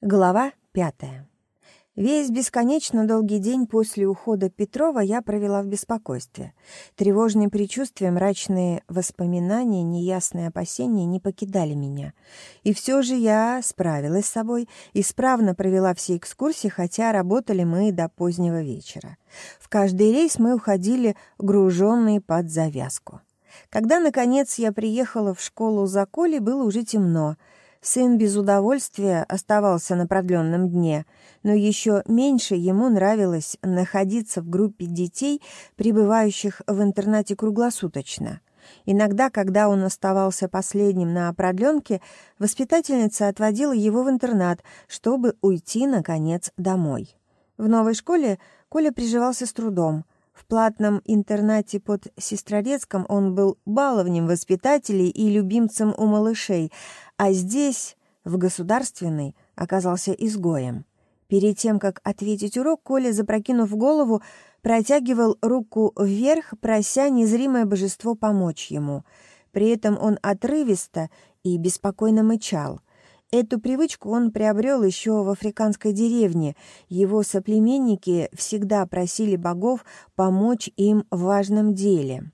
Глава пятая. Весь бесконечно долгий день после ухода Петрова я провела в беспокойстве. Тревожные предчувствия, мрачные воспоминания, неясные опасения не покидали меня. И все же я справилась с собой, исправно провела все экскурсии, хотя работали мы до позднего вечера. В каждый рейс мы уходили груженные под завязку. Когда, наконец, я приехала в школу за Колей, было уже темно — Сын без удовольствия оставался на продленном дне, но еще меньше ему нравилось находиться в группе детей, пребывающих в интернате круглосуточно. Иногда, когда он оставался последним на продленке, воспитательница отводила его в интернат, чтобы уйти, наконец, домой. В новой школе Коля приживался с трудом. В платном интернате под Сестрорецком он был баловнем воспитателей и любимцем у малышей, а здесь, в государственной, оказался изгоем. Перед тем, как ответить урок, Коля, запрокинув голову, протягивал руку вверх, прося незримое божество помочь ему. При этом он отрывисто и беспокойно мычал. Эту привычку он приобрел еще в африканской деревне. Его соплеменники всегда просили богов помочь им в важном деле.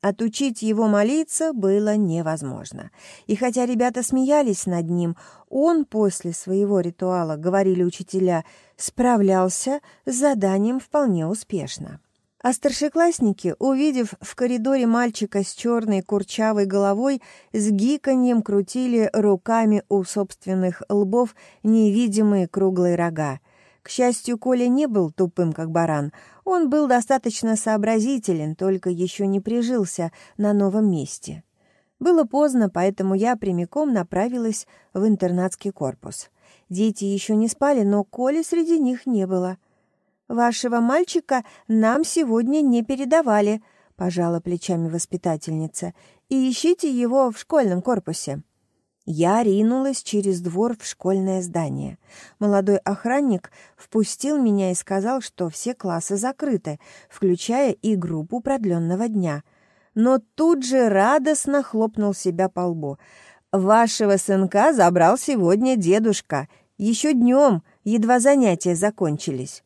Отучить его молиться было невозможно. И хотя ребята смеялись над ним, он после своего ритуала, говорили учителя, справлялся с заданием вполне успешно. А старшеклассники, увидев в коридоре мальчика с черной курчавой головой, с гиканьем крутили руками у собственных лбов невидимые круглые рога. К счастью, Коля не был тупым, как баран. Он был достаточно сообразителен, только еще не прижился на новом месте. Было поздно, поэтому я прямиком направилась в интернатский корпус. Дети еще не спали, но Коли среди них не было. «Вашего мальчика нам сегодня не передавали», — пожала плечами воспитательница. «И ищите его в школьном корпусе». Я ринулась через двор в школьное здание. Молодой охранник впустил меня и сказал, что все классы закрыты, включая и группу продленного дня. Но тут же радостно хлопнул себя по лбу. «Вашего сынка забрал сегодня дедушка. Еще днем, едва занятия закончились».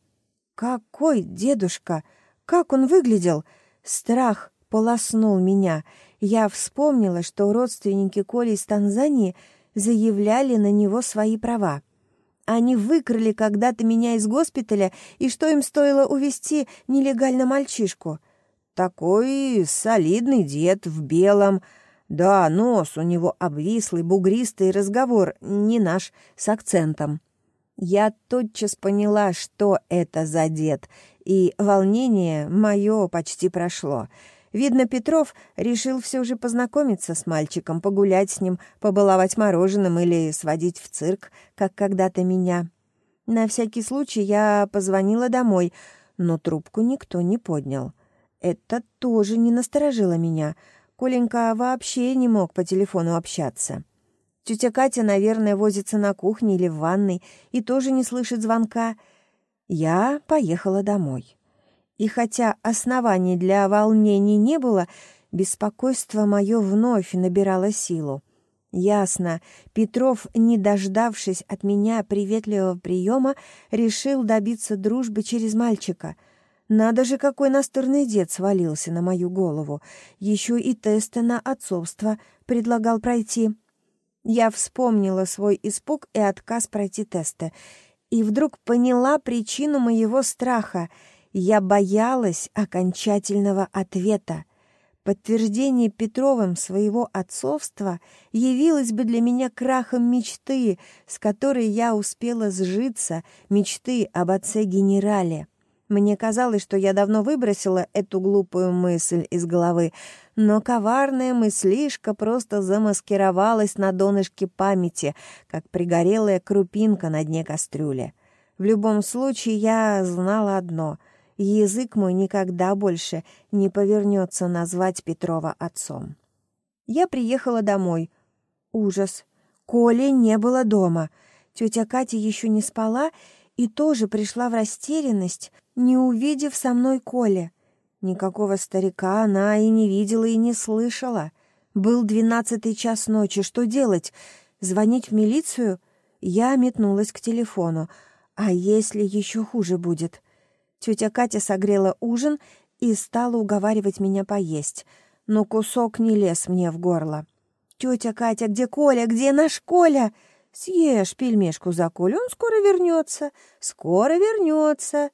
«Какой дедушка? Как он выглядел?» Страх полоснул меня — я вспомнила, что родственники Коли из Танзании заявляли на него свои права. Они выкрали когда-то меня из госпиталя, и что им стоило увести нелегально мальчишку? Такой солидный дед в белом. Да, нос у него обвислый, бугристый, разговор не наш, с акцентом. Я тотчас поняла, что это за дед, и волнение мое почти прошло — Видно, Петров решил все же познакомиться с мальчиком, погулять с ним, побаловать мороженым или сводить в цирк, как когда-то меня. На всякий случай я позвонила домой, но трубку никто не поднял. Это тоже не насторожило меня. Коленька вообще не мог по телефону общаться. Тетя Катя, наверное, возится на кухне или в ванной и тоже не слышит звонка. Я поехала домой. И хотя оснований для волнений не было, беспокойство мое вновь набирало силу. Ясно, Петров, не дождавшись от меня приветливого приема, решил добиться дружбы через мальчика. Надо же, какой настырный дед свалился на мою голову. Еще и тесты на отцовство предлагал пройти. Я вспомнила свой испуг и отказ пройти тесты. И вдруг поняла причину моего страха — я боялась окончательного ответа. Подтверждение Петровым своего отцовства явилось бы для меня крахом мечты, с которой я успела сжиться, мечты об отце-генерале. Мне казалось, что я давно выбросила эту глупую мысль из головы, но коварная мыслишка просто замаскировалась на донышке памяти, как пригорелая крупинка на дне кастрюли. В любом случае, я знала одно — язык мой никогда больше не повернется назвать Петрова отцом. Я приехала домой. Ужас. Коли не было дома. Тетя Катя еще не спала и тоже пришла в растерянность, не увидев со мной Коли. Никакого старика она и не видела, и не слышала. Был двенадцатый час ночи. Что делать? Звонить в милицию? Я метнулась к телефону. А если еще хуже будет? Тетя Катя согрела ужин и стала уговаривать меня поесть, но кусок не лез мне в горло. «Тетя Катя, где Коля? Где наш Коля?» «Съешь пельмешку за Колю, он скоро вернется, скоро вернется».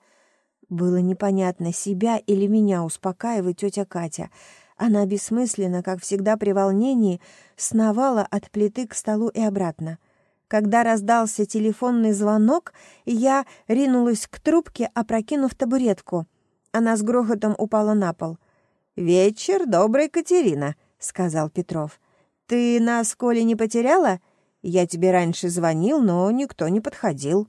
Было непонятно, себя или меня успокаивает тетя Катя. Она бессмысленно, как всегда при волнении, сновала от плиты к столу и обратно. Когда раздался телефонный звонок, я ринулась к трубке, опрокинув табуретку. Она с грохотом упала на пол. «Вечер добрый, Катерина», — сказал Петров. «Ты нас, Коля, не потеряла? Я тебе раньше звонил, но никто не подходил».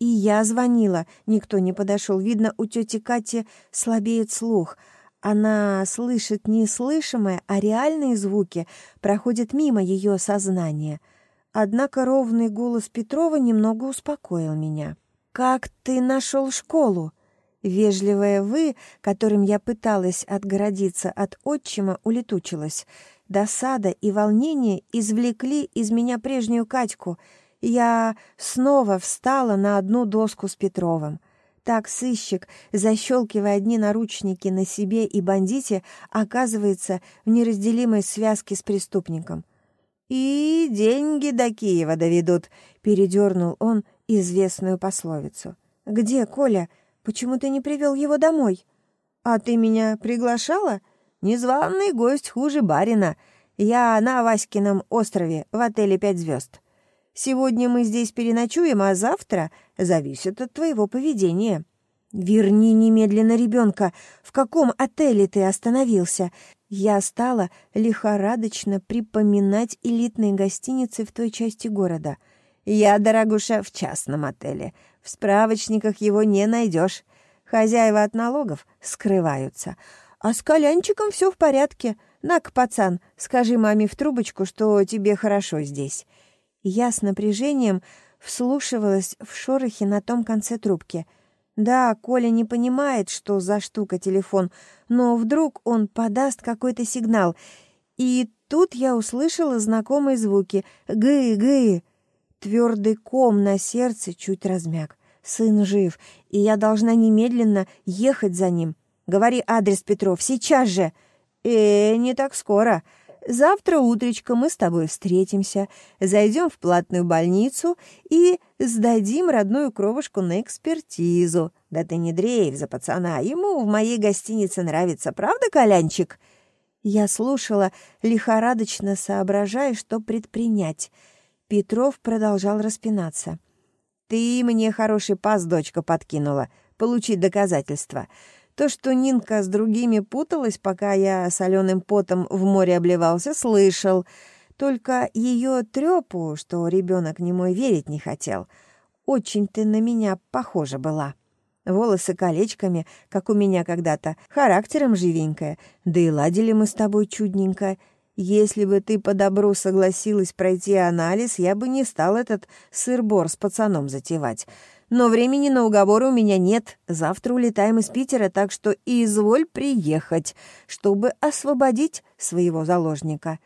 И я звонила, никто не подошел. Видно, у тети Кати слабеет слух. Она слышит неслышимое, а реальные звуки проходят мимо ее сознания. Однако ровный голос Петрова немного успокоил меня. «Как ты нашел школу?» Вежливое «вы», которым я пыталась отгородиться от отчима, улетучилось. Досада и волнение извлекли из меня прежнюю Катьку — я снова встала на одну доску с Петровым. Так сыщик, защелкивая одни наручники на себе и бандите, оказывается в неразделимой связке с преступником. «И деньги до Киева доведут», — передернул он известную пословицу. «Где Коля? Почему ты не привел его домой?» «А ты меня приглашала?» «Незваный гость хуже барина. Я на Васькином острове в отеле «Пять звезд». Сегодня мы здесь переночуем, а завтра зависит от твоего поведения. Верни немедленно ребенка. В каком отеле ты остановился? Я стала лихорадочно припоминать элитные гостиницы в той части города. Я, дорогуша, в частном отеле. В справочниках его не найдешь. Хозяева от налогов скрываются. А с Колянчиком все в порядке. На-ка, пацан, скажи маме в трубочку, что тебе хорошо здесь. Я с напряжением вслушивалась в шорохи на том конце трубки. Да, Коля не понимает, что за штука телефон, но вдруг он подаст какой-то сигнал. И тут я услышала знакомые звуки «гы-гы». Твердый ком на сердце чуть размяк. Сын жив, и я должна немедленно ехать за ним. Говори адрес, Петров, сейчас же. Э, не так скоро. Завтра утречком мы с тобой встретимся, зайдем в платную больницу и сдадим родную кровушку на экспертизу. Да ты не дрейф за пацана, ему в моей гостинице нравится, правда, Колянчик?» Я слушала, лихорадочно соображая, что предпринять. Петров продолжал распинаться. «Ты мне хороший пас, дочка, подкинула. Получить доказательства. То, что Нинка с другими путалась, пока я соленым потом в море обливался, слышал. Только ее трепу, что ребенок не мой, верить не хотел. Очень ты на меня похожа была. Волосы колечками, как у меня когда-то, характером живенькая, да и ладили мы с тобой чудненько. Если бы ты по добру согласилась пройти анализ, я бы не стал этот сыр-бор с пацаном затевать. Но времени на уговоры у меня нет. Завтра улетаем из Питера, так что изволь приехать, чтобы освободить своего заложника».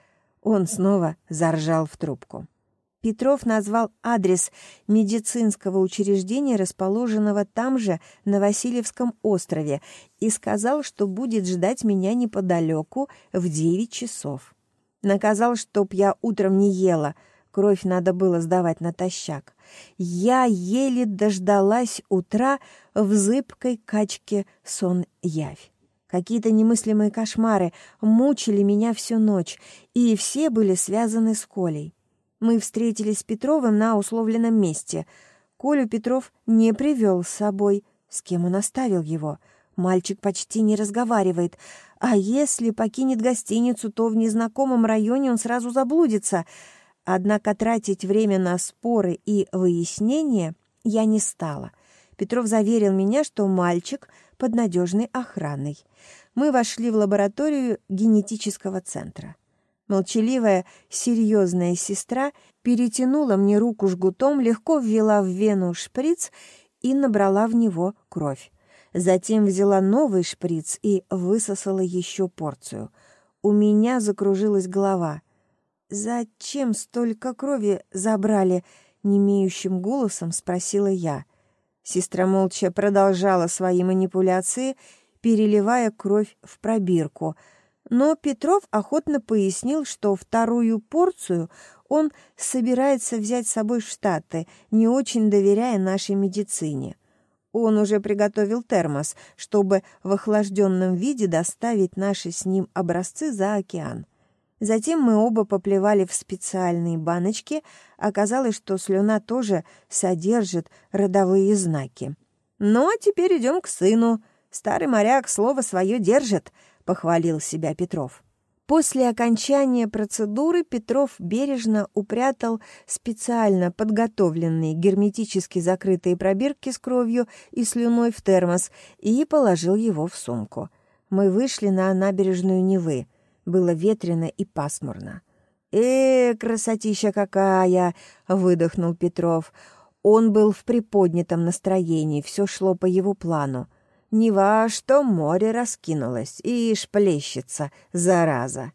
Он снова заржал в трубку. Петров назвал адрес медицинского учреждения, расположенного там же, на Васильевском острове, и сказал, что будет ждать меня неподалеку в девять часов. Наказал, чтоб я утром не ела — Кровь надо было сдавать натощак. Я еле дождалась утра в зыбкой качке сон-явь. Какие-то немыслимые кошмары мучили меня всю ночь, и все были связаны с Колей. Мы встретились с Петровым на условленном месте. Колю Петров не привел с собой. С кем он оставил его? Мальчик почти не разговаривает. А если покинет гостиницу, то в незнакомом районе он сразу заблудится — Однако тратить время на споры и выяснения я не стала. Петров заверил меня, что мальчик под надежной охраной. Мы вошли в лабораторию генетического центра. Молчаливая, серьезная сестра перетянула мне руку жгутом, легко ввела в вену шприц и набрала в него кровь. Затем взяла новый шприц и высосала еще порцию. У меня закружилась голова. «Зачем столько крови забрали?» немеющим голосом спросила я. Сестра молча продолжала свои манипуляции, переливая кровь в пробирку, но Петров охотно пояснил, что вторую порцию он собирается взять с собой в Штаты, не очень доверяя нашей медицине. Он уже приготовил термос, чтобы в охлажденном виде доставить наши с ним образцы за океан. Затем мы оба поплевали в специальные баночки. Оказалось, что слюна тоже содержит родовые знаки. «Ну, а теперь идем к сыну. Старый моряк слово свое держит», — похвалил себя Петров. После окончания процедуры Петров бережно упрятал специально подготовленные герметически закрытые пробирки с кровью и слюной в термос и положил его в сумку. Мы вышли на набережную Невы. Было ветрено и пасмурно. «Э, красотища какая!» — выдохнул Петров. Он был в приподнятом настроении, все шло по его плану. Нева, что море раскинулось, и плещется, зараза.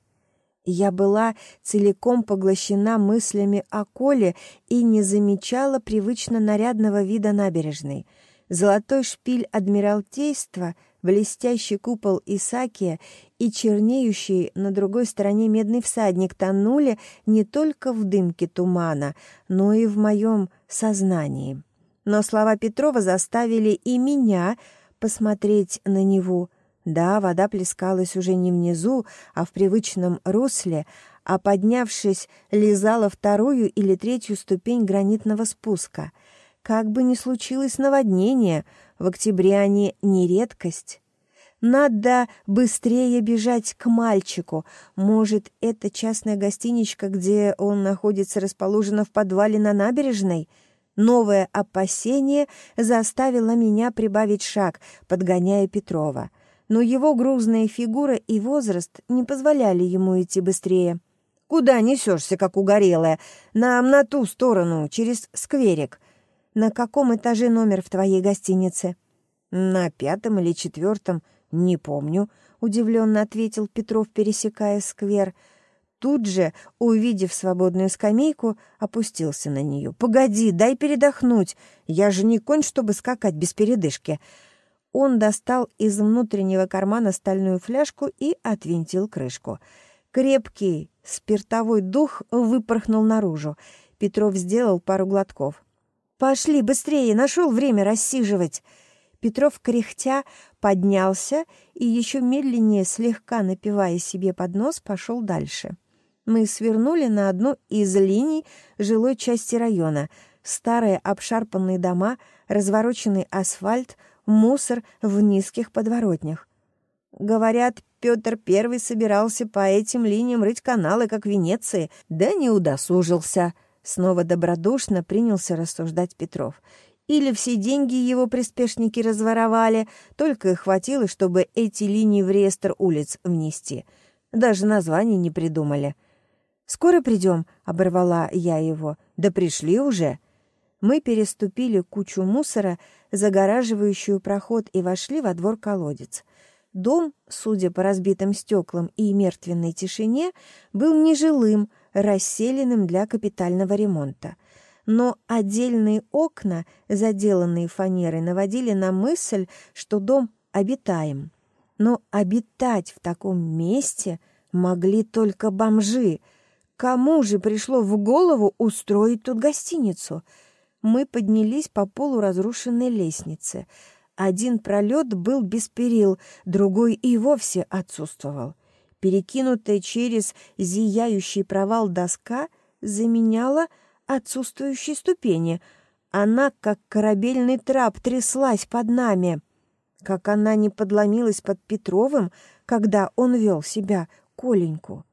Я была целиком поглощена мыслями о Коле и не замечала привычно нарядного вида набережной. Золотой шпиль Адмиралтейства — блестящий купол Исакия и чернеющий на другой стороне медный всадник тонули не только в дымке тумана, но и в моем сознании. Но слова Петрова заставили и меня посмотреть на него. Да, вода плескалась уже не внизу, а в привычном русле, а поднявшись, лизала вторую или третью ступень гранитного спуска. Как бы ни случилось наводнение — в октябре они не редкость. Надо быстрее бежать к мальчику. Может, эта частная гостиничка, где он находится, расположена в подвале на набережной? Новое опасение заставило меня прибавить шаг, подгоняя Петрова. Но его грузная фигура и возраст не позволяли ему идти быстрее. «Куда несешься, как угорелая? Нам на ту сторону, через скверик. На каком этаже номер в твоей гостинице?» «На пятом или четвертом, не помню», — удивленно ответил Петров, пересекая сквер. Тут же, увидев свободную скамейку, опустился на нее. «Погоди, дай передохнуть. Я же не конь, чтобы скакать без передышки». Он достал из внутреннего кармана стальную фляжку и отвинтил крышку. Крепкий спиртовой дух выпорхнул наружу. Петров сделал пару глотков. «Пошли, быстрее, нашел время рассиживать!» Петров, кряхтя, поднялся и еще медленнее, слегка напивая себе под нос, пошел дальше. Мы свернули на одну из линий жилой части района. Старые обшарпанные дома, развороченный асфальт, мусор в низких подворотнях. Говорят, Петр Первый собирался по этим линиям рыть каналы, как в Венеции, да не удосужился — Снова добродушно принялся рассуждать Петров. Или все деньги его приспешники разворовали, только и хватило, чтобы эти линии в реестр улиц внести. Даже названий не придумали. «Скоро придем?» — оборвала я его. «Да пришли уже!» Мы переступили кучу мусора, загораживающую проход, и вошли во двор колодец. Дом, судя по разбитым стеклам и мертвенной тишине, был нежилым, расселенным для капитального ремонта. Но отдельные окна, заделанные фанерой, наводили на мысль, что дом обитаем. Но обитать в таком месте могли только бомжи. Кому же пришло в голову устроить тут гостиницу? Мы поднялись по полуразрушенной лестнице. Один пролет был без перил, другой и вовсе отсутствовал перекинутая через зияющий провал доска, заменяла отсутствующие ступени. Она, как корабельный трап, тряслась под нами. Как она не подломилась под Петровым, когда он вел себя Коленьку.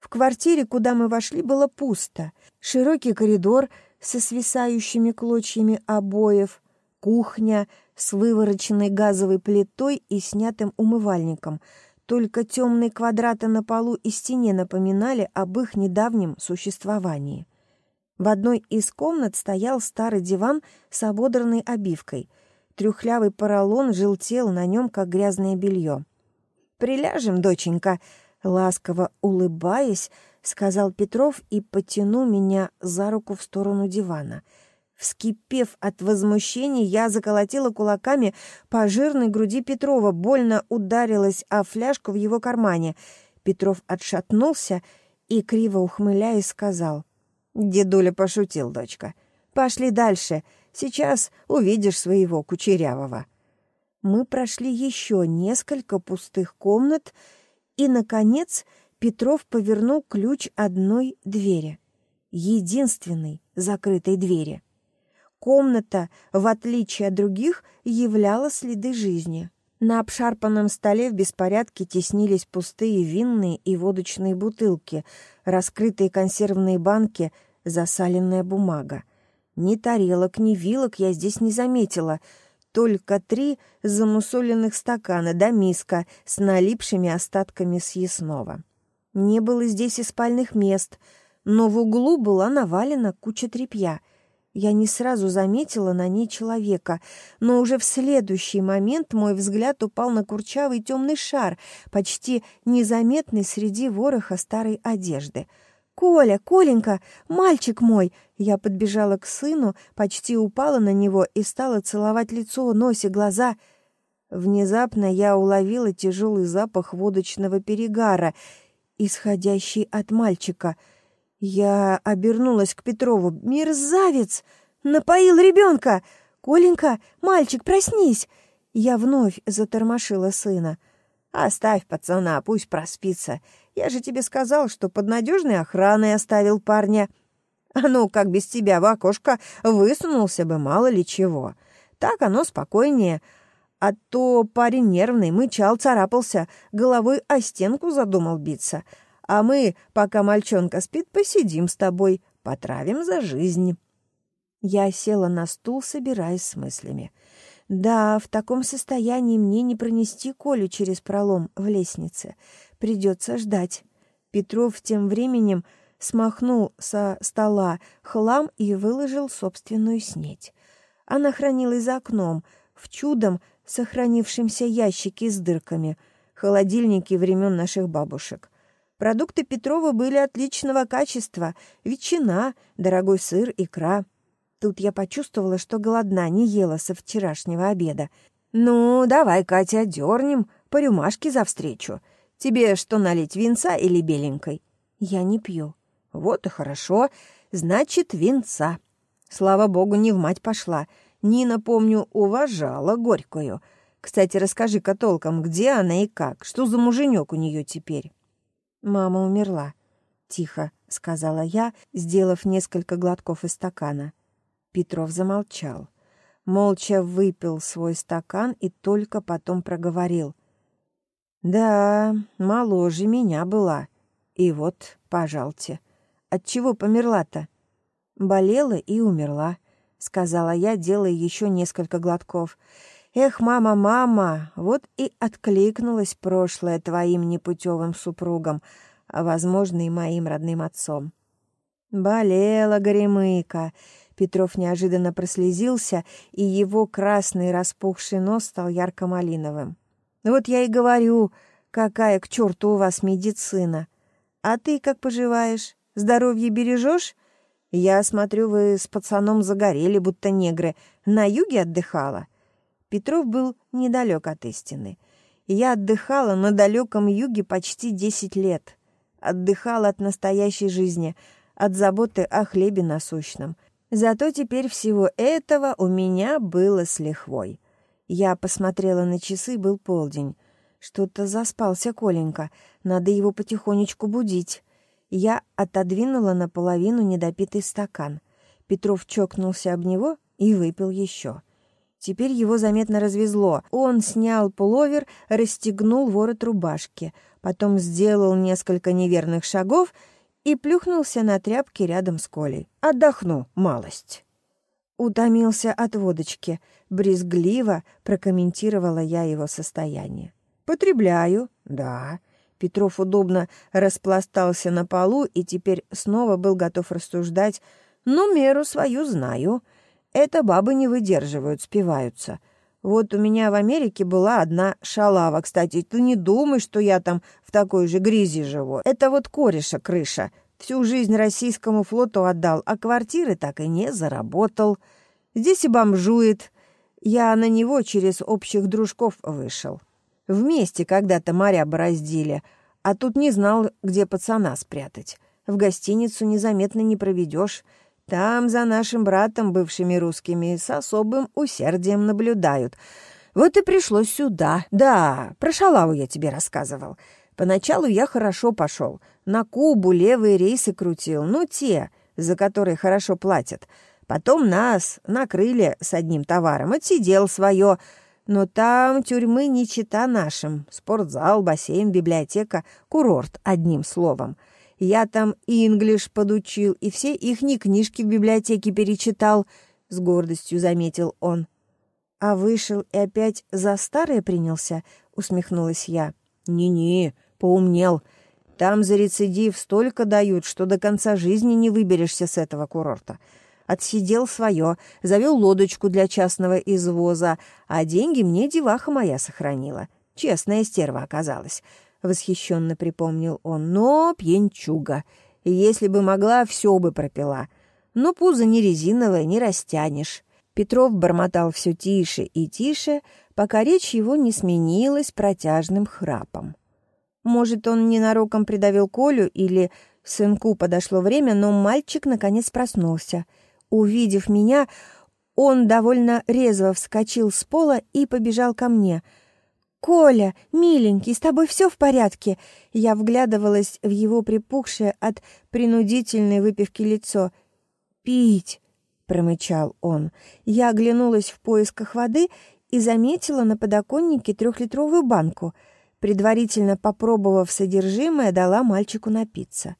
В квартире, куда мы вошли, было пусто. Широкий коридор со свисающими клочьями обоев, кухня с вывороченной газовой плитой и снятым умывальником — только темные квадраты на полу и стене напоминали об их недавнем существовании. В одной из комнат стоял старый диван с ободранной обивкой. Трюхлявый поролон желтел на нем, как грязное белье. «Приляжем, доченька», — ласково улыбаясь, сказал Петров и потянул меня за руку в сторону дивана. Вскипев от возмущения, я заколотила кулаками по жирной груди Петрова, больно ударилась о фляжку в его кармане. Петров отшатнулся и, криво ухмыляясь, сказал. «Дедуля пошутил, дочка. Пошли дальше. Сейчас увидишь своего кучерявого». Мы прошли еще несколько пустых комнат, и, наконец, Петров повернул ключ одной двери. Единственной закрытой двери. Комната, в отличие от других, являла следы жизни. На обшарпанном столе в беспорядке теснились пустые винные и водочные бутылки, раскрытые консервные банки, засаленная бумага. Ни тарелок, ни вилок я здесь не заметила — только три замусоленных стакана да миска с налипшими остатками съестного. Не было здесь и спальных мест, но в углу была навалена куча тряпья. Я не сразу заметила на ней человека, но уже в следующий момент мой взгляд упал на курчавый темный шар, почти незаметный среди вороха старой одежды — «Коля, Коленька, мальчик мой!» Я подбежала к сыну, почти упала на него и стала целовать лицо, носик, глаза. Внезапно я уловила тяжелый запах водочного перегара, исходящий от мальчика. Я обернулась к Петрову. «Мерзавец! Напоил ребенка! Коленька, мальчик, проснись!» Я вновь затормошила сына. «Оставь пацана, пусть проспится. Я же тебе сказал, что под надежной охраной оставил парня. А ну, как без тебя в окошко высунулся бы, мало ли чего. Так оно спокойнее. А то парень нервный, мычал, царапался, головой о стенку задумал биться. А мы, пока мальчонка спит, посидим с тобой, потравим за жизнь». Я села на стул, собираясь с мыслями. Да, в таком состоянии мне не пронести Колю через пролом в лестнице. Придется ждать. Петров тем временем смахнул со стола хлам и выложил собственную снеть. Она хранилась за окном, в чудом сохранившемся ящике с дырками, холодильнике времен наших бабушек. Продукты Петрова были отличного качества — ветчина, дорогой сыр, икра. Тут я почувствовала, что голодна, не ела со вчерашнего обеда. «Ну, давай, Катя, дернем по рюмашке за встречу», Тебе что налить, винца или беленькой?» «Я не пью». «Вот и хорошо. Значит, винца». Слава богу, не в мать пошла. Нина, помню, уважала Горькую. Кстати, расскажи-ка толком, где она и как? Что за муженек у нее теперь?» «Мама умерла», — тихо сказала я, сделав несколько глотков из стакана. Петров замолчал. Молча выпил свой стакан и только потом проговорил — да, моложе меня была. И вот, пожалуйте. От чего померла-то? Болела и умерла, сказала я, делая еще несколько глотков. Эх, мама, мама, вот и откликнулось прошлое твоим непутевым супругом, а, возможно, и моим родным отцом. Болела Горемыка. Петров неожиданно прослезился, и его красный распухший нос стал ярко-малиновым. Вот я и говорю, какая к черту у вас медицина. А ты как поживаешь? Здоровье бережешь? Я смотрю, вы с пацаном загорели, будто негры. На юге отдыхала?» Петров был недалек от истины. Я отдыхала на далеком юге почти десять лет. Отдыхала от настоящей жизни, от заботы о хлебе насущном. Зато теперь всего этого у меня было с лихвой. Я посмотрела на часы, был полдень. Что-то заспался Коленька, надо его потихонечку будить. Я отодвинула наполовину недопитый стакан. Петров чокнулся об него и выпил еще. Теперь его заметно развезло. Он снял пуловер, расстегнул ворот рубашки, потом сделал несколько неверных шагов и плюхнулся на тряпке рядом с Колей. «Отдохну, малость». Утомился от водочки. Брезгливо прокомментировала я его состояние. «Потребляю, да». Петров удобно распластался на полу и теперь снова был готов рассуждать. «Но меру свою знаю. Это бабы не выдерживают, спиваются. Вот у меня в Америке была одна шалава, кстати. Ты не думай, что я там в такой же грязи живу. Это вот кореша крыша. Всю жизнь российскому флоту отдал, а квартиры так и не заработал. Здесь и бомжует. Я на него через общих дружков вышел. Вместе когда-то моря бороздили, а тут не знал, где пацана спрятать. В гостиницу незаметно не проведешь. Там за нашим братом, бывшими русскими, с особым усердием наблюдают. Вот и пришлось сюда. Да, про шалаву я тебе рассказывал. Поначалу я хорошо пошел. На Кубу левые рейсы крутил. Ну, те, за которые хорошо платят. Потом нас накрыли с одним товаром. Отсидел свое. Но там тюрьмы не чита нашим. Спортзал, бассейн, библиотека, курорт, одним словом. — я там инглиш подучил и все ихние книжки в библиотеке перечитал, — с гордостью заметил он. «А вышел и опять за старое принялся?» — усмехнулась я. «Не-не, поумнел. Там за рецидив столько дают, что до конца жизни не выберешься с этого курорта. Отсидел свое, завел лодочку для частного извоза, а деньги мне деваха моя сохранила. Честная стерва оказалась восхищенно припомнил он. Но пьянчуга. Если бы могла, все бы пропила. Но пузо не резиновое, не растянешь. Петров бормотал все тише и тише, пока речь его не сменилась протяжным храпом. Может, он ненароком придавил Колю или сынку подошло время, но мальчик наконец проснулся. Увидев меня, он довольно резво вскочил с пола и побежал ко мне — «Коля, миленький, с тобой все в порядке?» Я вглядывалась в его припухшее от принудительной выпивки лицо. «Пить!» — промычал он. Я оглянулась в поисках воды и заметила на подоконнике трехлитровую банку. Предварительно попробовав содержимое, дала мальчику напиться.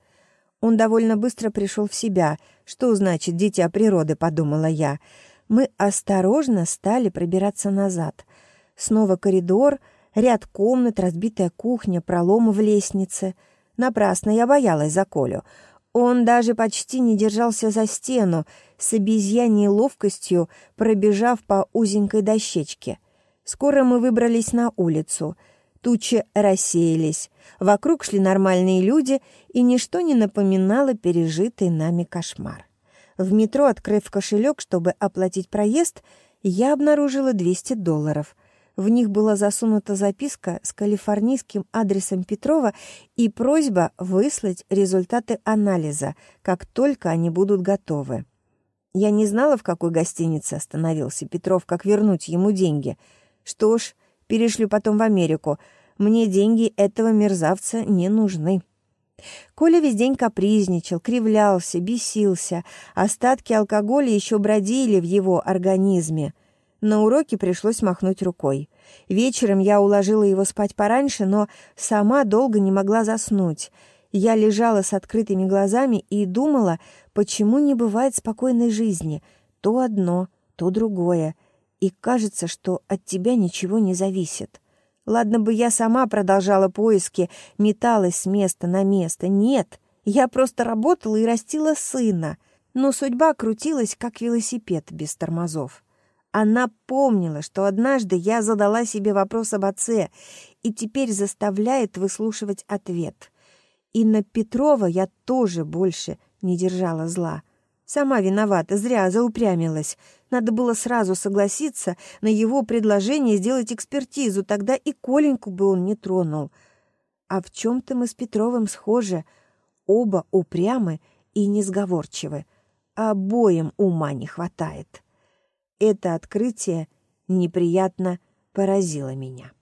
Он довольно быстро пришел в себя. «Что значит дитя природы?» — подумала я. Мы осторожно стали пробираться назад. Снова коридор — Ряд комнат, разбитая кухня, проломы в лестнице. Напрасно я боялась за Колю. Он даже почти не держался за стену, с обезьяньей ловкостью пробежав по узенькой дощечке. Скоро мы выбрались на улицу. Тучи рассеялись. Вокруг шли нормальные люди, и ничто не напоминало пережитый нами кошмар. В метро, открыв кошелек, чтобы оплатить проезд, я обнаружила 200 долларов — в них была засунута записка с калифорнийским адресом Петрова и просьба выслать результаты анализа, как только они будут готовы. Я не знала, в какой гостинице остановился Петров, как вернуть ему деньги. Что ж, перешлю потом в Америку. Мне деньги этого мерзавца не нужны. Коля весь день капризничал, кривлялся, бесился. Остатки алкоголя еще бродили в его организме — на уроке пришлось махнуть рукой. Вечером я уложила его спать пораньше, но сама долго не могла заснуть. Я лежала с открытыми глазами и думала, почему не бывает спокойной жизни. То одно, то другое. И кажется, что от тебя ничего не зависит. Ладно бы я сама продолжала поиски, металась с места на место. Нет, я просто работала и растила сына. Но судьба крутилась, как велосипед без тормозов. Она помнила, что однажды я задала себе вопрос об отце, и теперь заставляет выслушивать ответ. И на Петрова я тоже больше не держала зла. Сама виновата, зря заупрямилась. Надо было сразу согласиться на его предложение сделать экспертизу, тогда и Коленьку бы он не тронул. А в чем-то мы с Петровым схожи. Оба упрямы и несговорчивы. Обоим ума не хватает. Это открытие неприятно поразило меня.